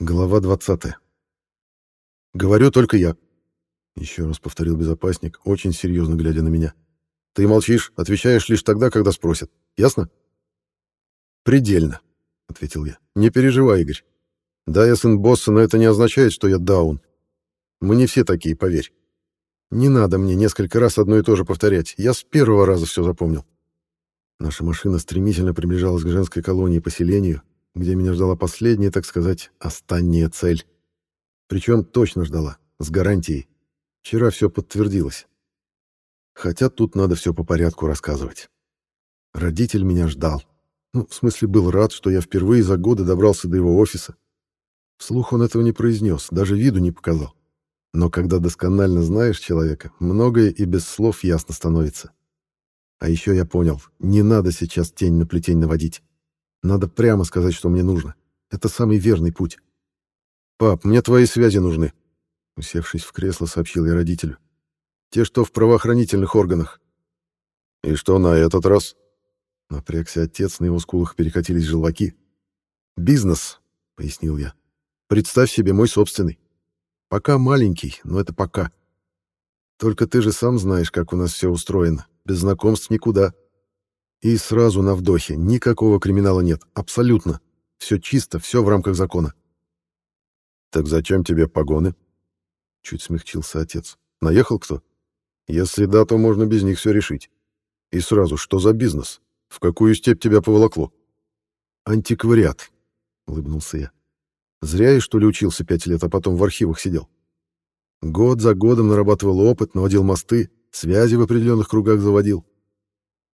Глава 20. «Говорю только я», — еще раз повторил безопасник, очень серьезно глядя на меня. «Ты молчишь, отвечаешь лишь тогда, когда спросят. Ясно?» «Предельно», — ответил я. «Не переживай, Игорь. Да, я сын босса, но это не означает, что я даун. Мы не все такие, поверь. Не надо мне несколько раз одно и то же повторять. Я с первого раза все запомнил». Наша машина стремительно приближалась к женской колонии поселению, где меня ждала последняя, так сказать, останняя цель. Причем точно ждала, с гарантией. Вчера все подтвердилось. Хотя тут надо все по порядку рассказывать. Родитель меня ждал. Ну, в смысле, был рад, что я впервые за годы добрался до его офиса. Вслух он этого не произнес, даже виду не показал. Но когда досконально знаешь человека, многое и без слов ясно становится. А еще я понял, не надо сейчас тень на плетень наводить. Надо прямо сказать, что мне нужно. Это самый верный путь. «Пап, мне твои связи нужны», — усевшись в кресло, сообщил я родителю. «Те, что в правоохранительных органах». «И что на этот раз?» Напрягся отец, на его скулах перекатились желваки. «Бизнес», — пояснил я. «Представь себе мой собственный. Пока маленький, но это пока. Только ты же сам знаешь, как у нас все устроено. Без знакомств никуда. И сразу на вдохе. Никакого криминала нет. Абсолютно. Все чисто, все в рамках закона. «Так зачем тебе погоны?» Чуть смягчился отец. «Наехал кто? Если да, то можно без них все решить. И сразу, что за бизнес? В какую степь тебя поволокло?» «Антиквариат», — улыбнулся я. «Зря я, что ли, учился пять лет, а потом в архивах сидел. Год за годом нарабатывал опыт, наводил мосты, связи в определенных кругах заводил.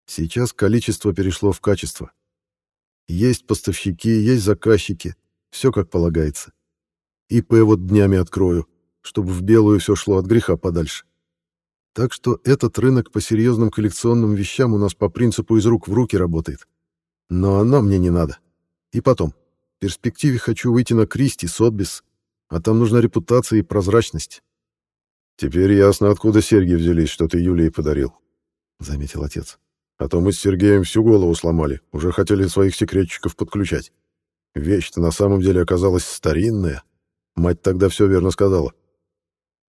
Сейчас количество перешло в качество. Есть поставщики, есть заказчики, все как полагается. ИП вот днями открою, чтобы в белую все шло от греха подальше. Так что этот рынок по серьезным коллекционным вещам у нас по принципу из рук в руки работает. Но оно мне не надо. И потом, в перспективе хочу выйти на Кристи, Сотбис, а там нужна репутация и прозрачность. «Теперь ясно, откуда серьги взялись, что ты Юлии подарил», — заметил отец. «А то мы с Сергеем всю голову сломали, уже хотели своих секретчиков подключать. Вещь-то на самом деле оказалась старинная. Мать тогда все верно сказала».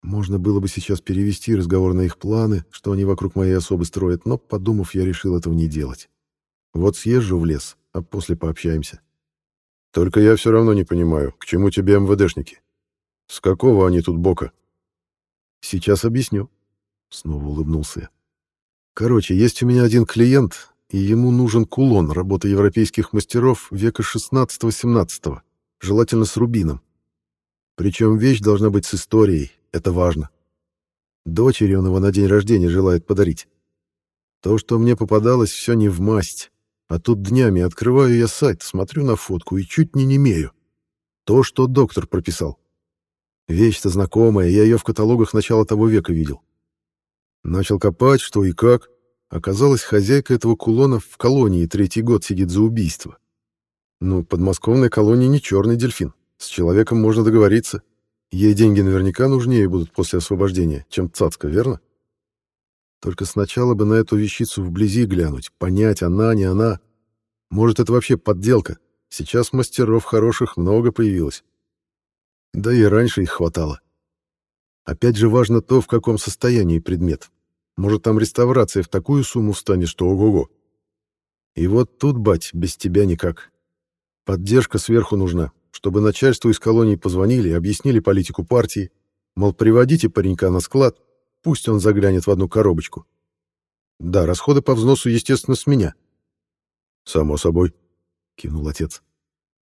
Можно было бы сейчас перевести разговор на их планы, что они вокруг моей особы строят, но, подумав, я решил этого не делать. Вот съезжу в лес, а после пообщаемся. Только я все равно не понимаю, к чему тебе МВДшники? С какого они тут бока? Сейчас объясню. Снова улыбнулся я. Короче, есть у меня один клиент, и ему нужен кулон работы европейских мастеров века 16-17, желательно с рубином. Причем вещь должна быть с историей, это важно. Дочери он его на день рождения желает подарить. То, что мне попадалось, все не в масть. А тут днями открываю я сайт, смотрю на фотку и чуть не немею. То, что доктор прописал. Вещь-то знакомая, я ее в каталогах начала того века видел. Начал копать, что и как. Оказалось, хозяйка этого кулона в колонии третий год сидит за убийство. Ну, подмосковной колонии не черный дельфин. С человеком можно договориться. Ей деньги наверняка нужнее будут после освобождения, чем цацка, верно? Только сначала бы на эту вещицу вблизи глянуть, понять, она, не она. Может, это вообще подделка. Сейчас мастеров хороших много появилось. Да и раньше их хватало. Опять же важно то, в каком состоянии предмет. Может, там реставрация в такую сумму встанет, что ого-го. И вот тут, бать, без тебя никак. Поддержка сверху нужна, чтобы начальству из колонии позвонили и объяснили политику партии, мол, приводите паренька на склад, пусть он заглянет в одну коробочку. Да, расходы по взносу, естественно, с меня. «Само собой», — кивнул отец.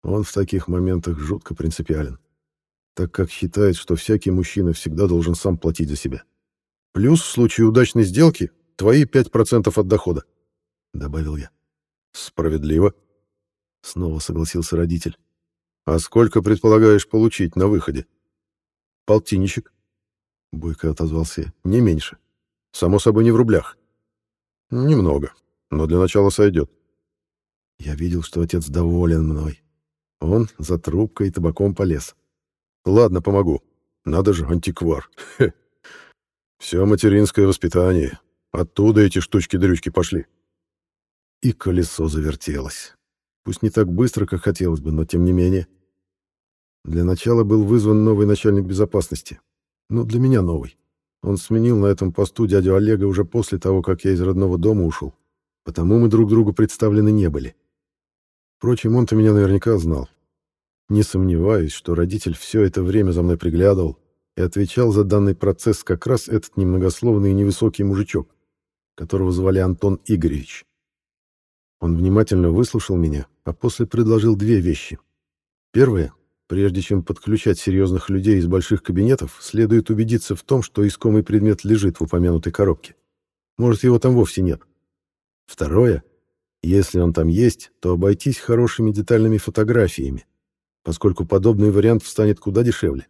Он в таких моментах жутко принципиален так как считает, что всякий мужчина всегда должен сам платить за себя. Плюс в случае удачной сделки твои 5% от дохода, — добавил я. Справедливо. Снова согласился родитель. А сколько предполагаешь получить на выходе? Полтинничек. Бойко отозвался я. Не меньше. Само собой, не в рублях. Немного, но для начала сойдет. Я видел, что отец доволен мной. Он за трубкой и табаком полез. Ладно, помогу. Надо же, антиквар. Хе. Все материнское воспитание. Оттуда эти штучки-дрючки пошли. И колесо завертелось. Пусть не так быстро, как хотелось бы, но тем не менее. Для начала был вызван новый начальник безопасности. Ну, для меня новый. Он сменил на этом посту дядю Олега уже после того, как я из родного дома ушел. Потому мы друг другу представлены не были. Впрочем, он-то меня наверняка знал. Не сомневаюсь, что родитель все это время за мной приглядывал и отвечал за данный процесс как раз этот немногословный и невысокий мужичок, которого звали Антон Игоревич. Он внимательно выслушал меня, а после предложил две вещи. Первое Прежде чем подключать серьезных людей из больших кабинетов, следует убедиться в том, что искомый предмет лежит в упомянутой коробке. Может, его там вовсе нет. Второе. Если он там есть, то обойтись хорошими детальными фотографиями, поскольку подобный вариант встанет куда дешевле.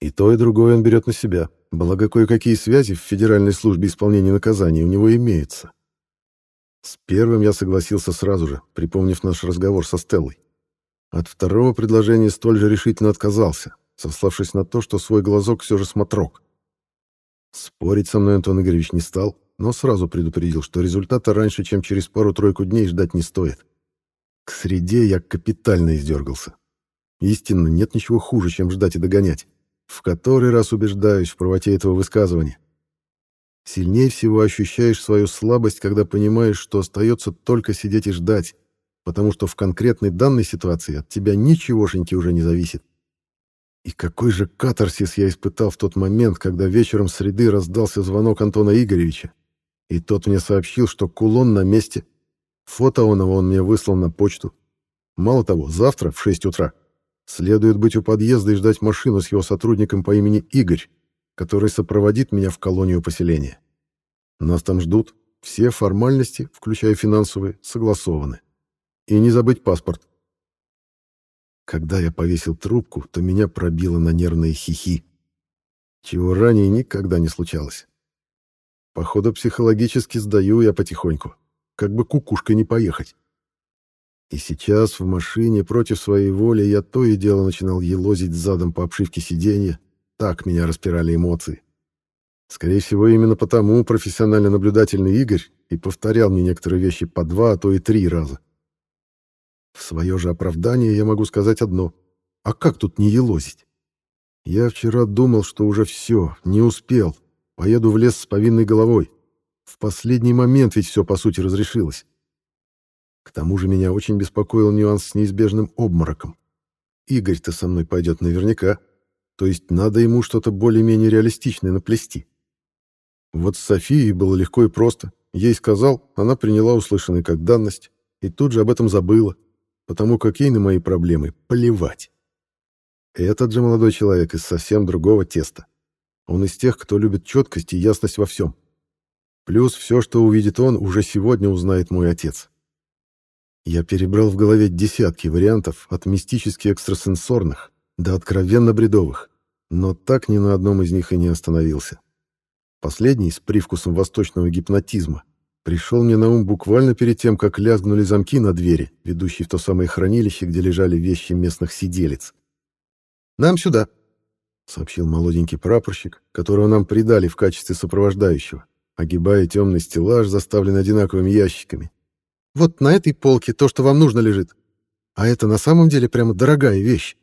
И то, и другое он берет на себя, благо кое-какие связи в Федеральной службе исполнения наказаний у него имеются. С первым я согласился сразу же, припомнив наш разговор со Стеллой. От второго предложения столь же решительно отказался, сославшись на то, что свой глазок все же смотрок. Спорить со мной Антон Игоревич не стал, но сразу предупредил, что результата раньше, чем через пару-тройку дней ждать не стоит. К среде я капитально издергался. Истинно, нет ничего хуже, чем ждать и догонять. В который раз убеждаюсь в правоте этого высказывания. Сильнее всего ощущаешь свою слабость, когда понимаешь, что остается только сидеть и ждать, потому что в конкретной данной ситуации от тебя ничегошеньки уже не зависит. И какой же катарсис я испытал в тот момент, когда вечером среды раздался звонок Антона Игоревича, и тот мне сообщил, что кулон на месте. Фото оного он мне выслал на почту. Мало того, завтра в 6 утра следует быть у подъезда и ждать машину с его сотрудником по имени Игорь, который сопроводит меня в колонию поселения. Нас там ждут, все формальности, включая финансовые, согласованы. И не забыть паспорт. Когда я повесил трубку, то меня пробило на нервные хихи, чего ранее никогда не случалось. Походу, психологически сдаю я потихоньку, как бы кукушкой не поехать. И сейчас в машине против своей воли я то и дело начинал елозить задом по обшивке сиденья, так меня распирали эмоции. Скорее всего, именно потому профессионально наблюдательный Игорь и повторял мне некоторые вещи по два, а то и три раза. В свое же оправдание я могу сказать одно. А как тут не елозить? Я вчера думал, что уже все, не успел. Поеду в лес с повинной головой. В последний момент ведь все, по сути, разрешилось. К тому же меня очень беспокоил нюанс с неизбежным обмороком. Игорь-то со мной пойдет наверняка. То есть надо ему что-то более-менее реалистичное наплести. Вот с Софией было легко и просто. Ей сказал, она приняла услышанное как данность и тут же об этом забыла потому как ей на мои проблемы плевать. Этот же молодой человек из совсем другого теста. Он из тех, кто любит четкость и ясность во всем. Плюс все, что увидит он, уже сегодня узнает мой отец. Я перебрал в голове десятки вариантов, от мистически экстрасенсорных до откровенно бредовых, но так ни на одном из них и не остановился. Последний, с привкусом восточного гипнотизма, пришел мне на ум буквально перед тем, как лязгнули замки на двери, ведущие в то самое хранилище, где лежали вещи местных сиделец. «Нам сюда», — сообщил молоденький прапорщик, которого нам придали в качестве сопровождающего, огибая темный стеллаж, заставленный одинаковыми ящиками. «Вот на этой полке то, что вам нужно, лежит. А это на самом деле прямо дорогая вещь.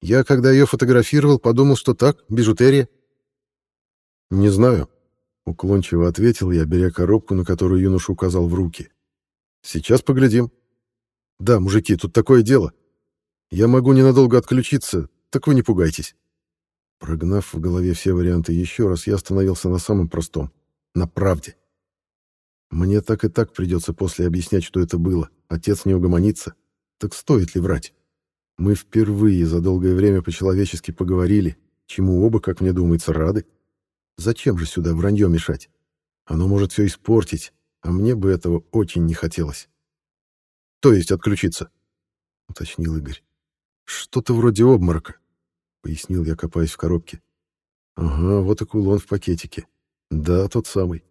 Я, когда ее фотографировал, подумал, что так, бижутерия». «Не знаю», Уклончиво ответил я, беря коробку, на которую юноша указал в руки. «Сейчас поглядим». «Да, мужики, тут такое дело. Я могу ненадолго отключиться, так вы не пугайтесь». Прогнав в голове все варианты еще раз, я остановился на самом простом — на правде. Мне так и так придется после объяснять, что это было. Отец не угомонится. Так стоит ли врать? Мы впервые за долгое время по-человечески поговорили, чему оба, как мне думается, рады. Зачем же сюда вранье мешать? Оно может все испортить, а мне бы этого очень не хотелось. То есть отключиться, уточнил Игорь. Что-то вроде обморока, пояснил я, копаясь в коробке. Ага, вот и кулон в пакетике. Да, тот самый.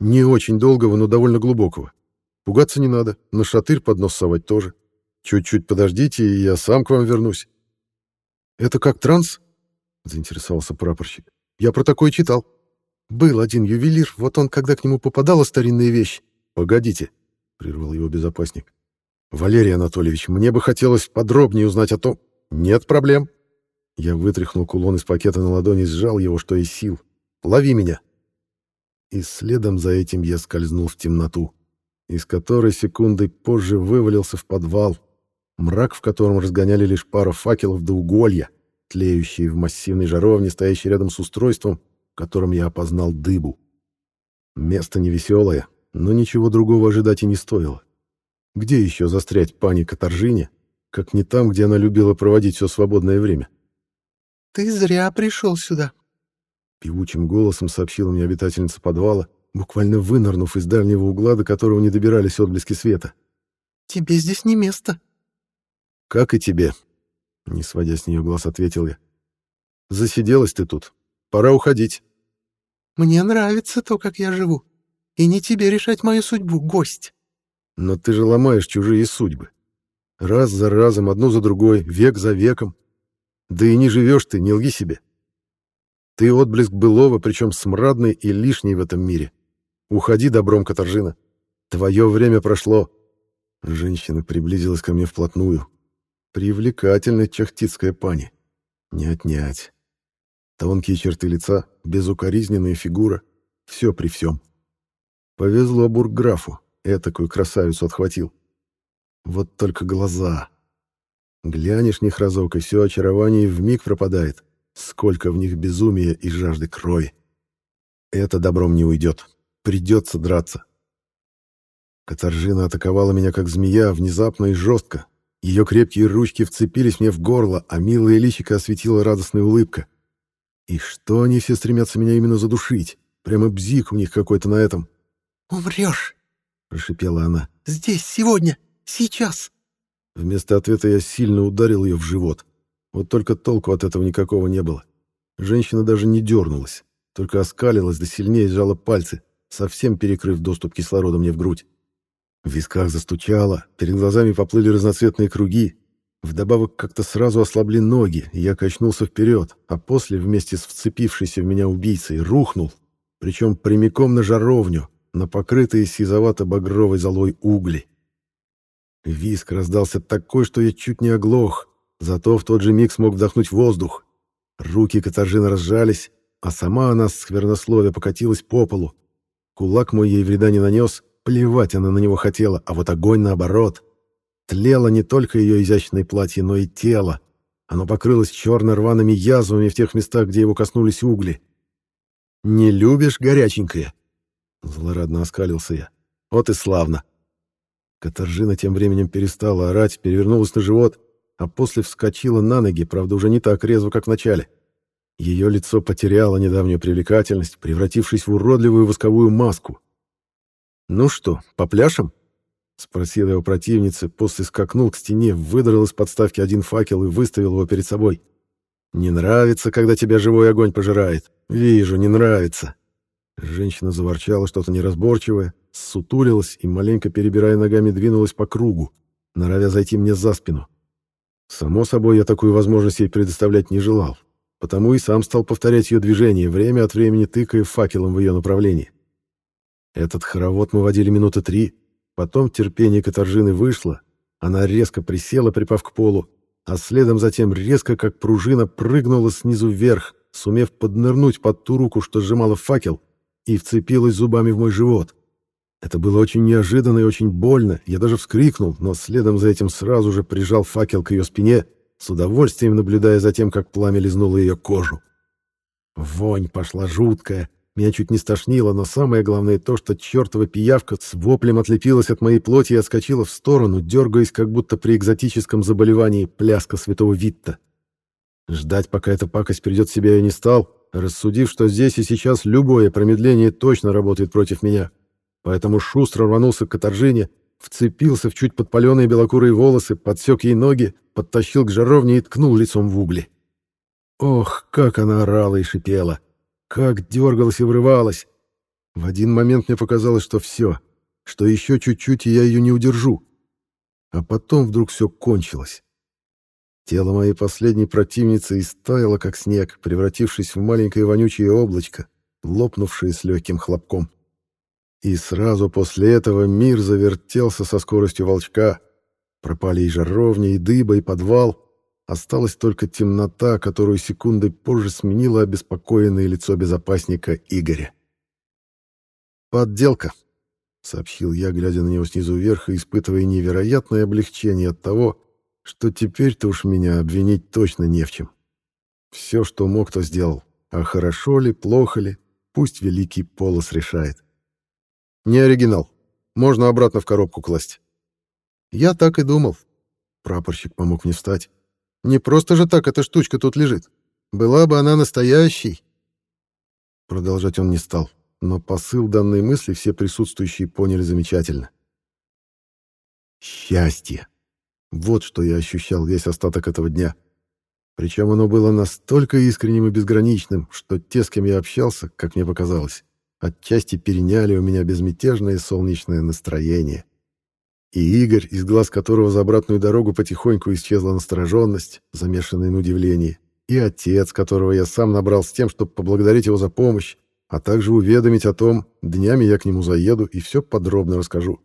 Не очень долгого, но довольно глубокого. Пугаться не надо, на шатырь под нос совать тоже. Чуть-чуть подождите, и я сам к вам вернусь. Это как транс? заинтересовался прапорщик. Я про такое читал. Был один ювелир, вот он, когда к нему попадала старинная вещь... Погодите, — прервал его безопасник. Валерий Анатольевич, мне бы хотелось подробнее узнать о том... Нет проблем. Я вытряхнул кулон из пакета на ладони и сжал его, что из сил. Лови меня. И следом за этим я скользнул в темноту, из которой секундой позже вывалился в подвал, мрак в котором разгоняли лишь пара факелов до уголья, тлеющие в массивной жаровне, стоящей рядом с устройством, которым я опознал дыбу. Место невеселое, но ничего другого ожидать и не стоило. Где еще застрять пани Катаржине, как не там, где она любила проводить все свободное время? «Ты зря пришел сюда», — певучим голосом сообщила мне обитательница подвала, буквально вынырнув из дальнего угла, до которого не добирались отблески света. «Тебе здесь не место». «Как и тебе», — не сводя с нее глаз, ответил я. «Засиделась ты тут. Пора уходить». «Мне нравится то, как я живу. И не тебе решать мою судьбу, гость». «Но ты же ломаешь чужие судьбы. Раз за разом, одну за другой, век за веком. Да и не живешь ты, не лги себе. Ты отблеск былого, причем смрадный и лишний в этом мире. Уходи добром, Катаржина. Твое время прошло». Женщина приблизилась ко мне вплотную. Привлекательная чахтицкая пани. Не отнять. Тонкие черты лица, безукоризненная фигура. Все при всем. Повезло бургграфу. Этакую красавицу отхватил. Вот только глаза. Глянешь них разок, и все очарование вмиг пропадает. Сколько в них безумия и жажды крови. Это добром не уйдет. Придется драться. Катаржина атаковала меня, как змея, внезапно и жестко. Ее крепкие ручки вцепились мне в горло, а милая личико осветила радостная улыбка. И что они все стремятся меня именно задушить? Прямо бзик у них какой-то на этом. «Умрешь!» — прошипела она. «Здесь, сегодня, сейчас!» Вместо ответа я сильно ударил ее в живот. Вот только толку от этого никакого не было. Женщина даже не дернулась, только оскалилась да сильнее сжала пальцы, совсем перекрыв доступ кислорода мне в грудь. В висках застучало, перед глазами поплыли разноцветные круги. Вдобавок как-то сразу ослабли ноги, и я качнулся вперед, а после вместе с вцепившейся в меня убийцей рухнул, причем прямиком на жаровню, на покрытые сизовато-багровой золой угли. Виск раздался такой, что я чуть не оглох, зато в тот же миг смог вдохнуть воздух. Руки Катаржины разжались, а сама она с сквернословия покатилась по полу. Кулак мой ей вреда не нанес, плевать она на него хотела, а вот огонь наоборот. Тлело не только ее изящное платье, но и тело. Оно покрылось черно-рваными язвами в тех местах, где его коснулись угли. «Не любишь горяченькое?» Злорадно оскалился я. «Вот и славно!» Катаржина тем временем перестала орать, перевернулась на живот, а после вскочила на ноги, правда, уже не так резво, как в начале. Ее лицо потеряло недавнюю привлекательность, превратившись в уродливую восковую маску. «Ну что, попляшем?» — спросил я у противницы, после скакнул к стене, выдрал из подставки один факел и выставил его перед собой. «Не нравится, когда тебя живой огонь пожирает. Вижу, не нравится». Женщина заворчала что-то неразборчивое, сутулилась и, маленько перебирая ногами, двинулась по кругу, норовя зайти мне за спину. Само собой, я такую возможность ей предоставлять не желал, потому и сам стал повторять ее движение, время от времени тыкая факелом в ее направлении. Этот хоровод мы водили минуты три, потом терпение Катаржины вышло, она резко присела, припав к полу, а следом затем резко, как пружина, прыгнула снизу вверх, сумев поднырнуть под ту руку, что сжимала факел, и вцепилась зубами в мой живот. Это было очень неожиданно и очень больно, я даже вскрикнул, но следом за этим сразу же прижал факел к ее спине, с удовольствием наблюдая за тем, как пламя лизнуло ее кожу. Вонь пошла жуткая, меня чуть не стошнило, но самое главное то, что чертова пиявка с воплем отлепилась от моей плоти и отскочила в сторону, дергаясь, как будто при экзотическом заболевании пляска святого Витта. Ждать, пока эта пакость придет в себя, я не стал, рассудив, что здесь и сейчас любое промедление точно работает против меня. Поэтому шустро рванулся к каторжине, вцепился в чуть подпаленные белокурые волосы, подсек ей ноги, подтащил к жаровне и ткнул лицом в угли. Ох, как она орала и шипела! Как дергалась и врывалась! В один момент мне показалось, что все, что еще чуть-чуть, и я ее не удержу. А потом вдруг все кончилось. Тело моей последней противницы истаяло, как снег, превратившись в маленькое вонючее облачко, лопнувшее с легким хлопком. И сразу после этого мир завертелся со скоростью волчка. Пропали и жаровня, и дыба, и подвал. Осталась только темнота, которую секунды позже сменило обеспокоенное лицо безопасника Игоря. «Подделка», — сообщил я, глядя на него снизу вверх и испытывая невероятное облегчение от того, что теперь-то уж меня обвинить точно не в чем. Все, что мог, то сделал. А хорошо ли, плохо ли, пусть великий полос решает. Не оригинал. Можно обратно в коробку класть. Я так и думал. Прапорщик помог мне встать. Не просто же так эта штучка тут лежит. Была бы она настоящей. Продолжать он не стал, но посыл данной мысли все присутствующие поняли замечательно. Счастье. Вот что я ощущал весь остаток этого дня. Причем оно было настолько искренним и безграничным, что те, с кем я общался, как мне показалось, отчасти переняли у меня безмятежное солнечное настроение. И Игорь, из глаз которого за обратную дорогу потихоньку исчезла настороженность, замешанная на удивлении, и отец, которого я сам набрал с тем, чтобы поблагодарить его за помощь, а также уведомить о том, днями я к нему заеду и все подробно расскажу.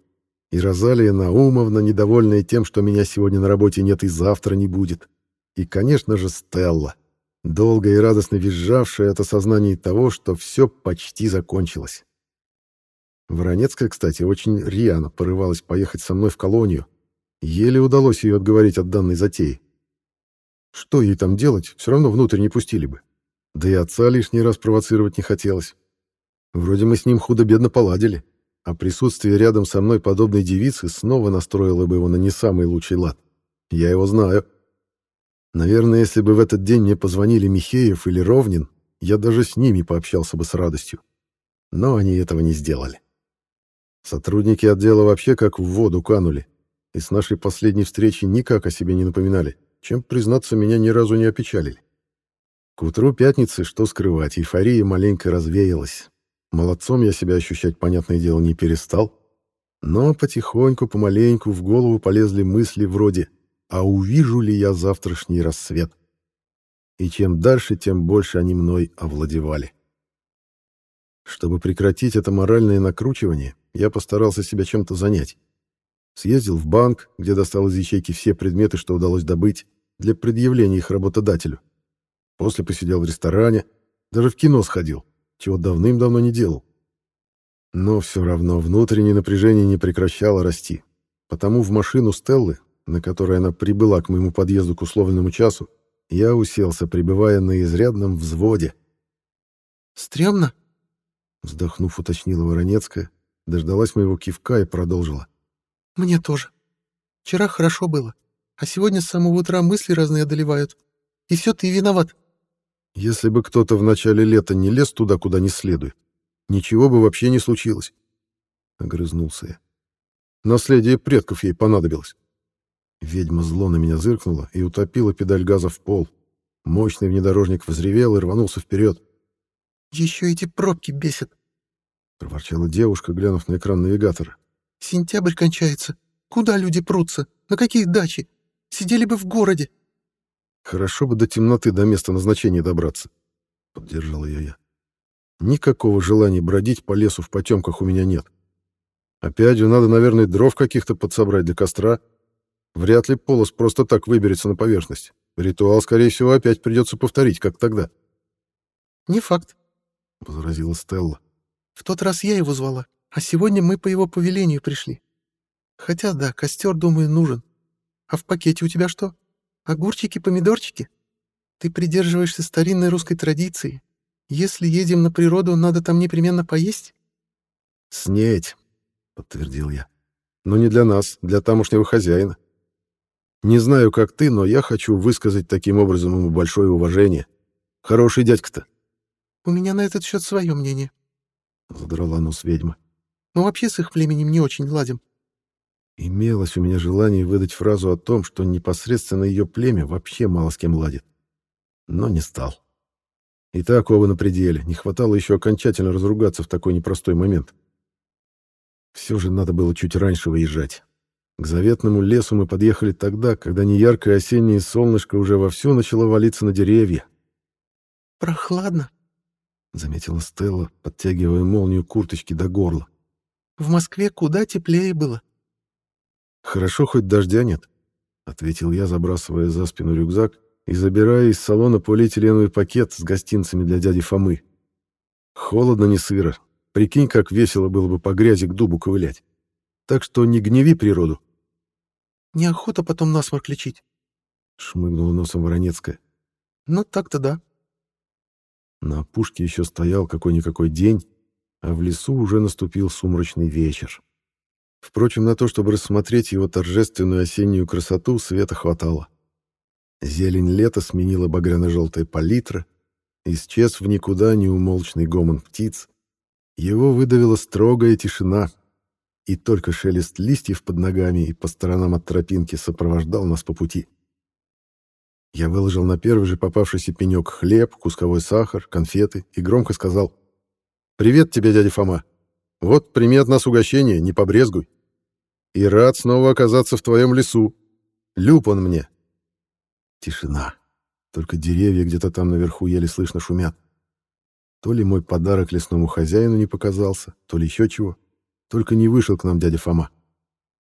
И Розалия Наумовна, недовольная тем, что меня сегодня на работе нет и завтра не будет. И, конечно же, Стелла, долго и радостно визжавшая от осознания того, что все почти закончилось. Воронецкая, кстати, очень рьяно порывалась поехать со мной в колонию. Еле удалось ее отговорить от данной затеи. Что ей там делать, все равно внутрь не пустили бы. Да и отца лишний раз провоцировать не хотелось. Вроде мы с ним худо-бедно поладили, а присутствие рядом со мной подобной девицы снова настроило бы его на не самый лучший лад. Я его знаю. Наверное, если бы в этот день мне позвонили Михеев или Ровнин, я даже с ними пообщался бы с радостью. Но они этого не сделали. Сотрудники отдела вообще как в воду канули, и с нашей последней встречи никак о себе не напоминали, чем, признаться, меня ни разу не опечалили. К утру пятницы, что скрывать, эйфория маленько развеялась. Молодцом я себя ощущать, понятное дело, не перестал, но потихоньку, помаленьку в голову полезли мысли вроде а увижу ли я завтрашний рассвет? И чем дальше, тем больше они мной овладевали. Чтобы прекратить это моральное накручивание, я постарался себя чем-то занять. Съездил в банк, где достал из ячейки все предметы, что удалось добыть, для предъявления их работодателю. После посидел в ресторане, даже в кино сходил, чего давным-давно не делал. Но все равно внутреннее напряжение не прекращало расти. Потому в машину Стеллы на которой она прибыла к моему подъезду к условленному часу, я уселся, пребывая на изрядном взводе. «Стремно?» Вздохнув, уточнила Воронецкая, дождалась моего кивка и продолжила. «Мне тоже. Вчера хорошо было, а сегодня с самого утра мысли разные одолевают. И все ты виноват». «Если бы кто-то в начале лета не лез туда, куда не следует, ничего бы вообще не случилось», — огрызнулся я. «Наследие предков ей понадобилось». Ведьма зло на меня зыркнула и утопила педаль газа в пол. Мощный внедорожник взревел и рванулся вперед. «Еще эти пробки бесят!» — проворчала девушка, глянув на экран навигатора. «Сентябрь кончается. Куда люди прутся? На какие дачи? Сидели бы в городе!» «Хорошо бы до темноты до места назначения добраться», — поддержал ее я. «Никакого желания бродить по лесу в потемках у меня нет. Опять же, надо, наверное, дров каких-то подсобрать для костра». Вряд ли полос просто так выберется на поверхность. Ритуал, скорее всего, опять придется повторить, как тогда. «Не факт», — возразила Стелла. «В тот раз я его звала, а сегодня мы по его повелению пришли. Хотя, да, костер, думаю, нужен. А в пакете у тебя что? Огурчики, помидорчики? Ты придерживаешься старинной русской традиции. Если едем на природу, надо там непременно поесть?» «Снеть», — подтвердил я. «Но не для нас, для тамошнего хозяина. Не знаю, как ты, но я хочу высказать таким образом ему большое уважение. Хороший дядька-то. У меня на этот счет свое мнение. Задрала нос ведьма. Мы вообще с их племенем не очень ладим. Имелось у меня желание выдать фразу о том, что непосредственно ее племя вообще мало с кем ладит. Но не стал. И так оба на пределе, не хватало еще окончательно разругаться в такой непростой момент. Все же надо было чуть раньше выезжать. К заветному лесу мы подъехали тогда, когда неяркое осеннее солнышко уже вовсю начало валиться на деревья. «Прохладно», — заметила Стелла, подтягивая молнию курточки до горла. «В Москве куда теплее было». «Хорошо, хоть дождя нет. — ответил я, забрасывая за спину рюкзак и забирая из салона полиэтиленовый пакет с гостинцами для дяди Фомы. Холодно, не сыро. Прикинь, как весело было бы по грязи к дубу ковылять. Так что не гневи природу. Неохота потом насморк лечить. Шмыгнула носом Воронецкая. Ну, так-то да. На опушке еще стоял какой-никакой день, а в лесу уже наступил сумрачный вечер. Впрочем, на то, чтобы рассмотреть его торжественную осеннюю красоту, света хватало. Зелень лета сменила багряно-желтая палитра, исчез в никуда неумолчный гомон птиц, его выдавила строгая тишина, и только шелест листьев под ногами и по сторонам от тропинки сопровождал нас по пути. Я выложил на первый же попавшийся пенек хлеб, кусковой сахар, конфеты и громко сказал «Привет тебе, дядя Фома! Вот, прими от нас угощение, не побрезгуй. И рад снова оказаться в твоем лесу. Люб он мне». Тишина. Только деревья где-то там наверху еле слышно шумят. То ли мой подарок лесному хозяину не показался, то ли еще чего. Только не вышел к нам дядя Фома.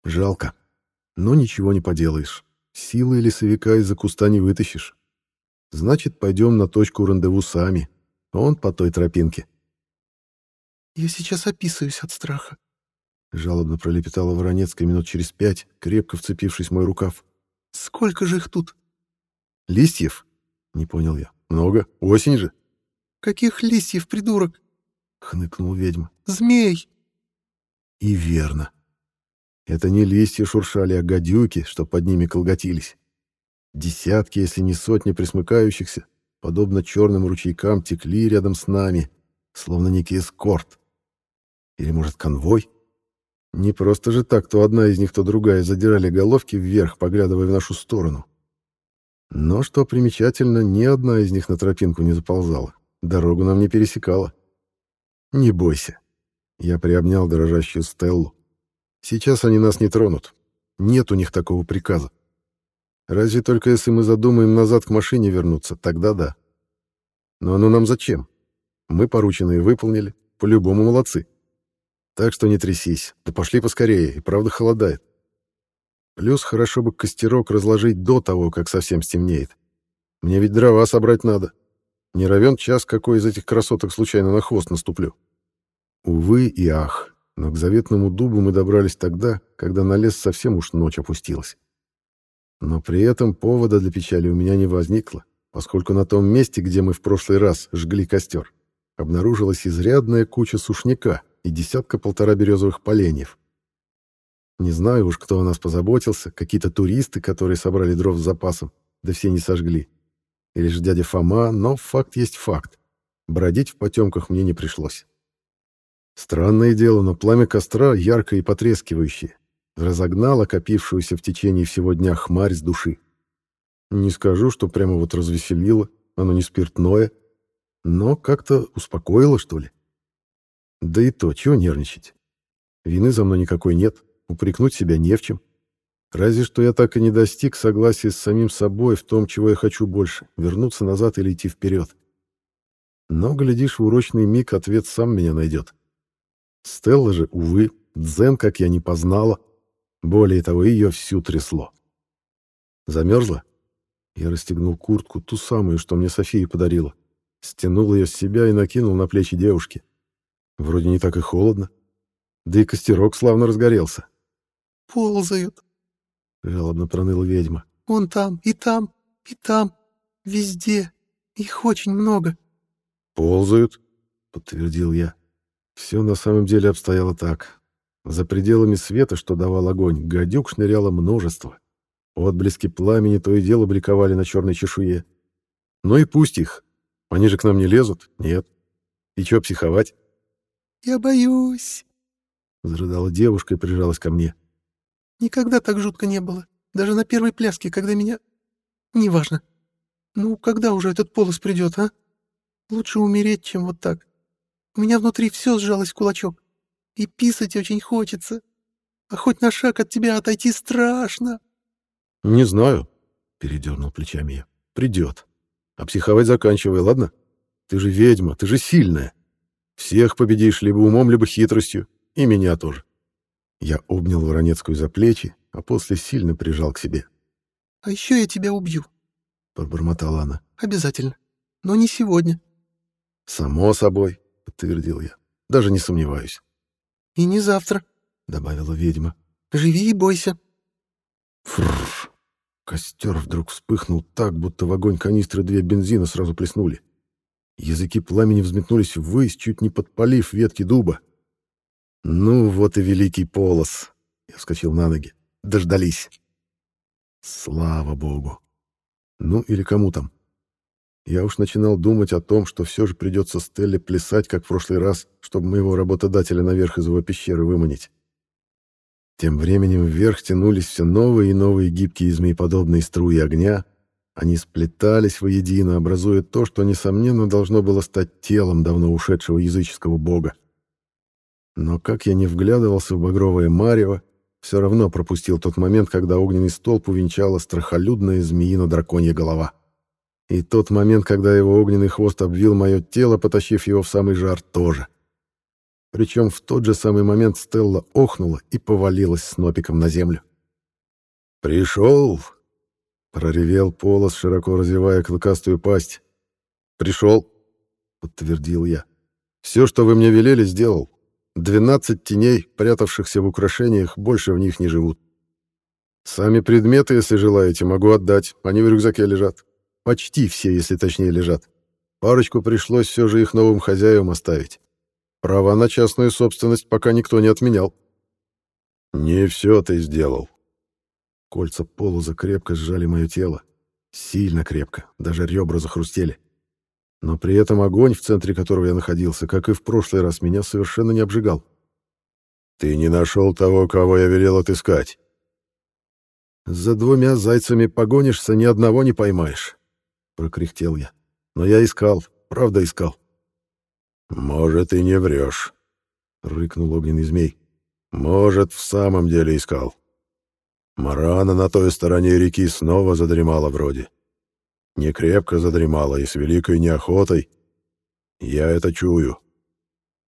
Жалко. Но ничего не поделаешь. Силы лесовика из-за куста не вытащишь. Значит, пойдем на точку рандеву сами. Он по той тропинке. «Я сейчас описываюсь от страха», — жалобно пролепетала Воронецкая минут через пять, крепко вцепившись в мой рукав. «Сколько же их тут?» «Листьев?» — не понял я. «Много. Осень же». «Каких листьев, придурок?» — хныкнул ведьма. «Змей!» И верно. Это не листья шуршали, а гадюки, что под ними колготились. Десятки, если не сотни присмыкающихся, подобно черным ручейкам, текли рядом с нами, словно некий эскорт. Или, может, конвой? Не просто же так, то одна из них, то другая задирали головки вверх, поглядывая в нашу сторону. Но, что примечательно, ни одна из них на тропинку не заползала. Дорогу нам не пересекала. Не бойся. Я приобнял дрожащую Стеллу. Сейчас они нас не тронут. Нет у них такого приказа. Разве только если мы задумаем назад к машине вернуться, тогда да. Но оно нам зачем? Мы порученные выполнили, по-любому молодцы. Так что не трясись, да пошли поскорее, и правда холодает. Плюс хорошо бы костерок разложить до того, как совсем стемнеет. Мне ведь дрова собрать надо. Не равен час, какой из этих красоток случайно на хвост наступлю. Увы и ах, но к заветному дубу мы добрались тогда, когда на лес совсем уж ночь опустилась. Но при этом повода для печали у меня не возникло, поскольку на том месте, где мы в прошлый раз жгли костер, обнаружилась изрядная куча сушняка и десятка-полтора березовых поленьев. Не знаю уж, кто о нас позаботился, какие-то туристы, которые собрали дров с запасом, да все не сожгли или же дядя Фома, но факт есть факт. Бродить в потемках мне не пришлось. Странное дело, но пламя костра, яркое и потрескивающее, разогнало копившуюся в течение всего дня хмарь с души. Не скажу, что прямо вот развеселило, оно не спиртное, но как-то успокоило, что ли. Да и то, чего нервничать? Вины за мной никакой нет, упрекнуть себя не в чем. Разве что я так и не достиг согласия с самим собой в том, чего я хочу больше — вернуться назад или идти вперед. Но, глядишь, в урочный миг ответ сам меня найдет. Стелла же, увы, дзен, как я не познала. Более того, ее всю трясло. Замерзла? Я расстегнул куртку, ту самую, что мне София подарила. Стянул ее с себя и накинул на плечи девушки. Вроде не так и холодно. Да и костерок славно разгорелся. «Ползают», — жалобно проныла ведьма. «Он там, и там, и там, везде. Их очень много». «Ползают», — подтвердил я. Все на самом деле обстояло так. За пределами света, что давал огонь, гадюк шныряло множество. Отблески пламени то и дело бликовали на черной чешуе. Ну и пусть их. Они же к нам не лезут. Нет. И чё психовать? «Я боюсь», — зарыдала девушка и прижалась ко мне. Никогда так жутко не было. Даже на первой пляске, когда меня... Неважно. Ну, когда уже этот полос придет, а? Лучше умереть, чем вот так. У меня внутри все сжалось в кулачок. И писать очень хочется. А хоть на шаг от тебя отойти страшно. Не знаю, передернул плечами я. Придет. А психовать заканчивай, ладно? Ты же ведьма, ты же сильная. Всех победишь либо умом, либо хитростью. И меня тоже. Я обнял Воронецкую за плечи, а после сильно прижал к себе. А еще я тебя убью, — пробормотала она. — обязательно. Но не сегодня. — Само собой, — подтвердил я. — Даже не сомневаюсь. — И не завтра, — добавила ведьма. — Живи и бойся. Фрррр. Костер вдруг вспыхнул так, будто в огонь канистры две бензина сразу плеснули. Языки пламени взметнулись ввысь, чуть не подпалив ветки дуба. «Ну, вот и великий полос!» Я вскочил на ноги. «Дождались!» Слава богу! Ну, или кому там? Я уж начинал думать о том, что все же придется Стелле плясать, как в прошлый раз, чтобы моего работодателя наверх из его пещеры выманить. Тем временем вверх тянулись все новые и новые гибкие змееподобные струи огня. Они сплетались воедино, образуя то, что, несомненно, должно было стать телом давно ушедшего языческого бога. Но как я не вглядывался в багровое марево, все равно пропустил тот момент, когда огненный столб увенчала страхолюдная змеино-драконья голова. И тот момент, когда его огненный хвост обвил мое тело, потащив его в самый жар, тоже. Причем в тот же самый момент Стелла охнула и повалилась снопиком на землю. «Пришел!» — проревел Полос, широко развивая клыкастую пасть. «Пришел!» — подтвердил я. «Все, что вы мне велели, сделал. Двенадцать теней, прятавшихся в украшениях, больше в них не живут. Сами предметы, если желаете, могу отдать. Они в рюкзаке лежат. Почти все, если точнее, лежат. Парочку пришлось все же их новым хозяевам оставить. Права на частную собственность пока никто не отменял. Не все ты сделал. Кольца полоза крепко сжали мое тело. Сильно крепко, даже ребра захрустели. Но при этом огонь, в центре которого я находился, как и в прошлый раз, меня совершенно не обжигал. «Ты не нашел того, кого я велел отыскать?» «За двумя зайцами погонишься, ни одного не поймаешь», — прокряхтел я. «Но я искал, правда искал». «Может, и не врешь», — рыкнул огненный змей. «Может, в самом деле искал. Марана на той стороне реки снова задремала вроде. Не крепко задремала и с великой неохотой. Я это чую.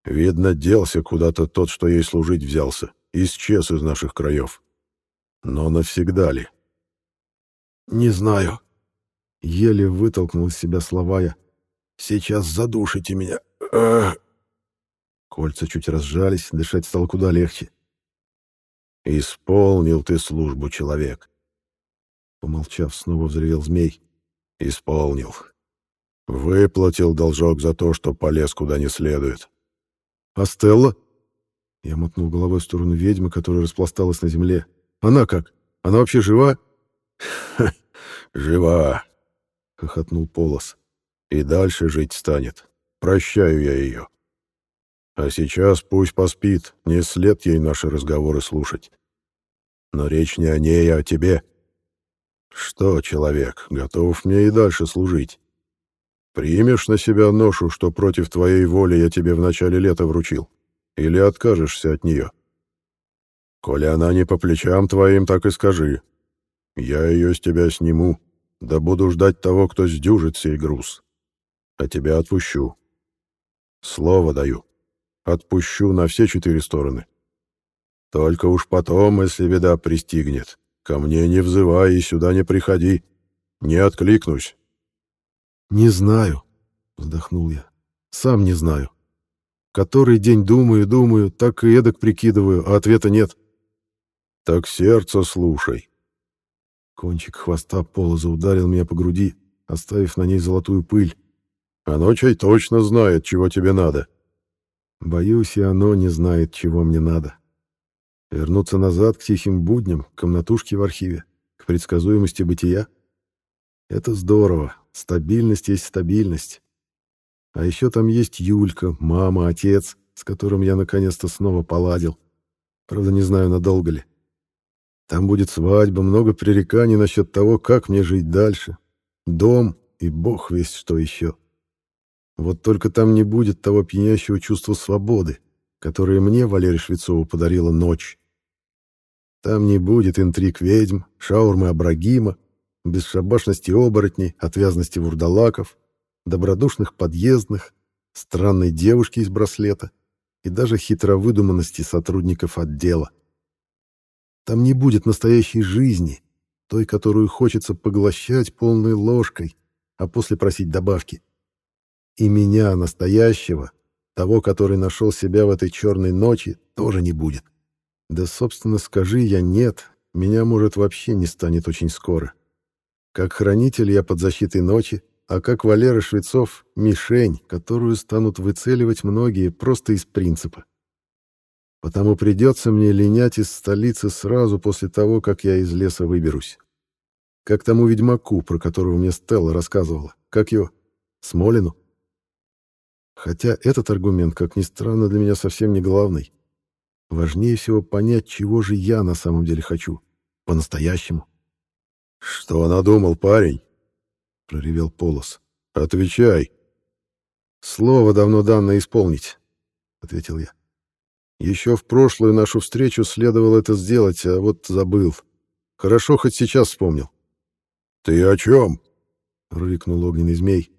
Видно, делся куда-то тот, что ей служить взялся, исчез из наших краев. Но навсегда ли? Не знаю. Еле вытолкнул из себя слова я. Сейчас задушите меня. Ах! Кольца чуть разжались, дышать стало куда легче. «Исполнил ты службу, человек!» Помолчав, снова взревел змей. «Исполнил. Выплатил должок за то, что полез куда не следует. А Стелла?» Я мотнул головой в сторону ведьмы, которая распласталась на земле. «Она как? Она вообще жива?» «Жива!» — хохотнул Полос. «И дальше жить станет. Прощаю я ее. А сейчас пусть поспит, не след ей наши разговоры слушать. Но речь не о ней, а о тебе. Что, человек, готов мне и дальше служить? Примешь на себя ношу, что против твоей воли я тебе в начале лета вручил? Или откажешься от нее? Коли она не по плечам твоим, так и скажи. Я ее с тебя сниму, да буду ждать того, кто сдюжит сей груз. А тебя отпущу. Слово даю. Отпущу на все четыре стороны. Только уж потом, если беда пристигнет, ко мне не взывай и сюда не приходи. Не откликнусь. Не знаю, вздохнул я. Сам не знаю. Который день думаю, думаю, так и эдак прикидываю, а ответа нет. Так сердце слушай. Кончик хвоста полоза ударил меня по груди, оставив на ней золотую пыль. Оно чай точно знает, чего тебе надо. Боюсь, и оно не знает, чего мне надо. Вернуться назад к тихим будням, к комнатушке в архиве, к предсказуемости бытия. Это здорово. Стабильность есть стабильность. А еще там есть Юлька, мама, отец, с которым я наконец-то снова поладил. Правда, не знаю, надолго ли. Там будет свадьба, много пререканий насчет того, как мне жить дальше. Дом и бог весть что еще. Вот только там не будет того пьянящего чувства свободы, которое мне, Валерия Швецова, подарила ночь. Там не будет интриг ведьм, шаурмы Абрагима, бесшабашности оборотней, отвязности вурдалаков, добродушных подъездных, странной девушки из браслета и даже хитровыдуманности сотрудников отдела. Там не будет настоящей жизни, той, которую хочется поглощать полной ложкой, а после просить добавки. И меня, настоящего, того, который нашел себя в этой черной ночи, тоже не будет. Да, собственно, скажи я «нет», меня, может, вообще не станет очень скоро. Как хранитель я под защитой ночи, а как Валера Швецов — мишень, которую станут выцеливать многие просто из принципа. Потому придется мне линять из столицы сразу после того, как я из леса выберусь. Как тому ведьмаку, про которого мне Стелла рассказывала. Как его? Смолину? Хотя этот аргумент, как ни странно, для меня совсем не главный. Важнее всего понять, чего же я на самом деле хочу. По-настоящему. «Что надумал парень?» — проревел Полос. «Отвечай!» «Слово давно данное исполнить», — ответил я. «Еще в прошлую нашу встречу следовало это сделать, а вот забыл. Хорошо, хоть сейчас вспомнил». «Ты о чем?» — рыкнул огненный змей.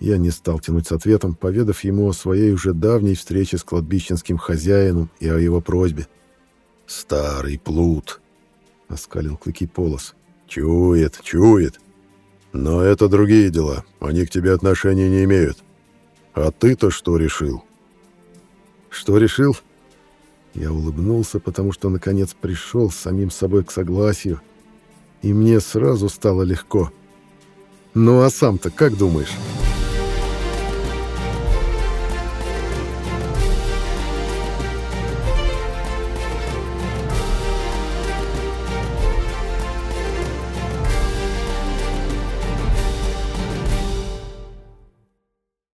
Я не стал тянуть с ответом, поведав ему о своей уже давней встрече с кладбищенским хозяином и о его просьбе. «Старый плут!» — оскалил клыки полос. «Чует, чует. Но это другие дела, они к тебе отношения не имеют. А ты-то что решил?» «Что решил?» Я улыбнулся, потому что наконец пришел с самим собой к согласию, и мне сразу стало легко. «Ну а сам-то как думаешь?»